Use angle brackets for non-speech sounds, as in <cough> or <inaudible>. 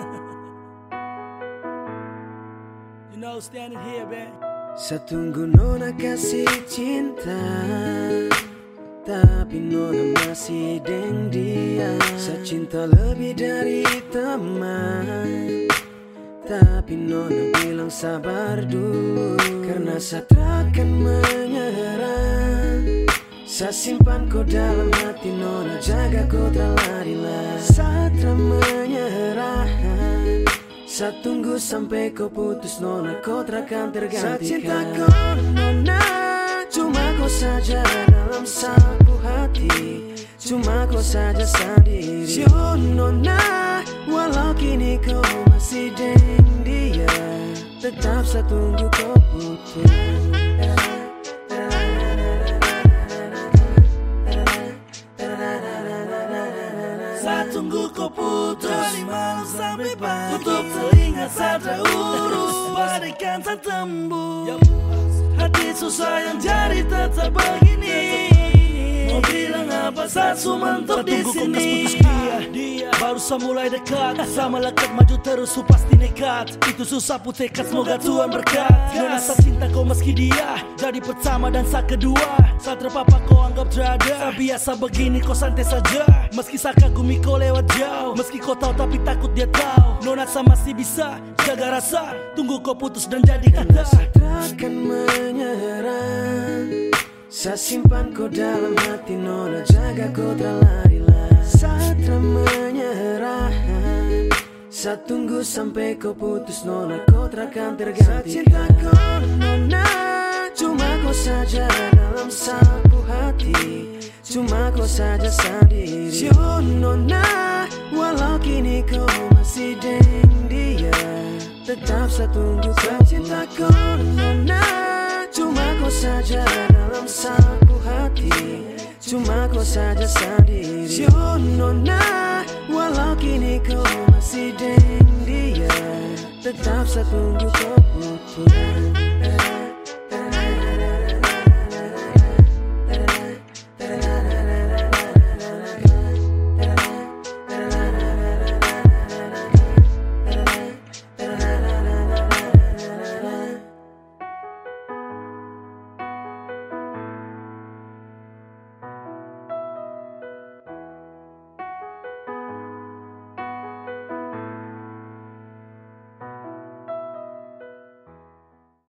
<laughs> you know, standing here, man. Setunggu nona kasih cinta Tapi nona masih deng dia Secinta lebih dari teman Tapi nona bilang sabar dulu Karena saya takkan menyerah Saya simpan kau dalam hati nona. Jaga kau terlarilah Saat menyerah saya tunggu sampai kau putus nona Kau takkan tergantikan. Saya cinta kau nona Cuma kau saja dalam sapu hati. Cuma kau saja sendiri. Yo nona Walau kini kau masih deng dia Tetap saya tunggu kau putus Saya tunggu kau putus. Dari malam sampai pagi. Tutup telinga saja urus. <laughs> Barikan tak tembus. Hati susah yang jari tetap begini. Mau bilang apa saat mentok di sini Baru saya mulai dekat. Sama lekat maju terus su pasti nekat. Itu susah putih semoga Tuhan berkat. Nona saya cinta kau meski dia Jadi pertama dan saya kedua. Saya terpapa kau anggap terada biasa begini kau santai saja. Meski saya kagumi kau lewat jauh Meski kau tahu tapi takut dia tahu. Nona saya masih bisa jaga rasa Tunggu kau putus dan jadi Saya takkan menyerah Saya simpan kau dalam hati nona Jaga kau terlarilah Saya tunggu sampai kau putus nona Kau takkan tergantikan Saya cinta kau nona Cuma kau saja dalam sapu hati. Cuma kau saja sendiri. Yo nona Walau kini kau masih deng dia Tetap saya tunggu kau. Nona Cuma kau saja dalam sapu hati. Cuma kau saja sendiri. Yo nona Walau kini kau the time, so when